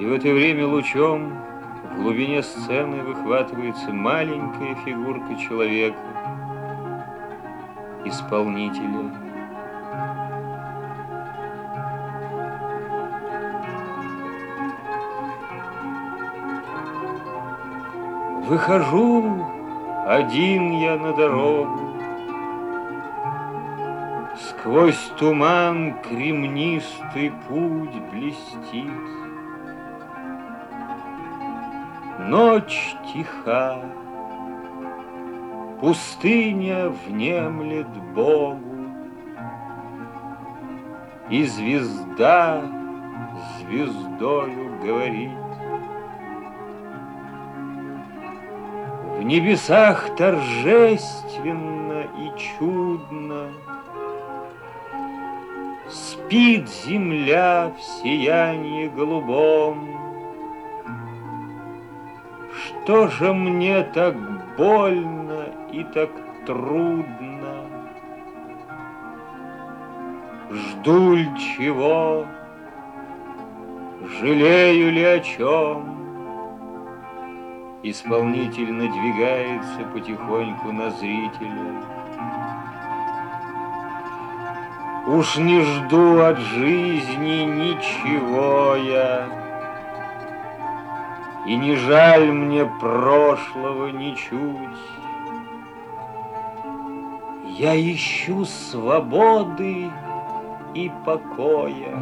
И в это время лучом в глубине сцены выхватывается маленькая фигурка человека, исполнителя. Выхожу один я на дорогу, Сквозь туман кремнистый путь блестит. Ночь тиха, пустыня внемлет Богу, И звезда звездою говорит. В небесах торжественно и чудно Спит земля в сиянии голубом. Что же мне так больно и так трудно? Жду ли чего? Жалею ли о чем? Исполнитель надвигается потихоньку на зрителя. Уж не жду от жизни ничего я, И не жаль мне прошлого ничуть. Я ищу свободы и покоя.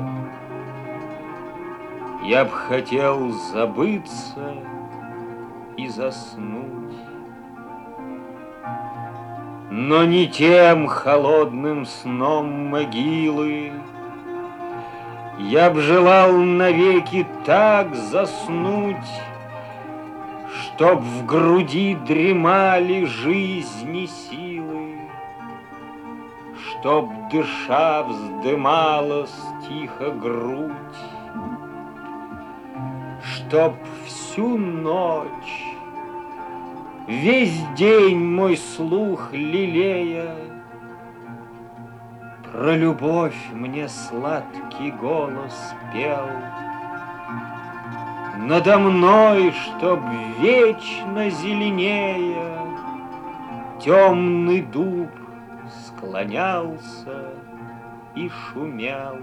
Я б хотел забыться и заснуть но не тем холодным сном могилы. Я б желал навеки так заснуть, Чтоб в груди дремали жизни силы, Чтоб дыша вздымалась тихо грудь, Чтоб всю ночь Весь день мой слух лелея, Про любовь мне сладкий голос пел. Надо мной, чтоб вечно зеленея, Темный дуб склонялся и шумел.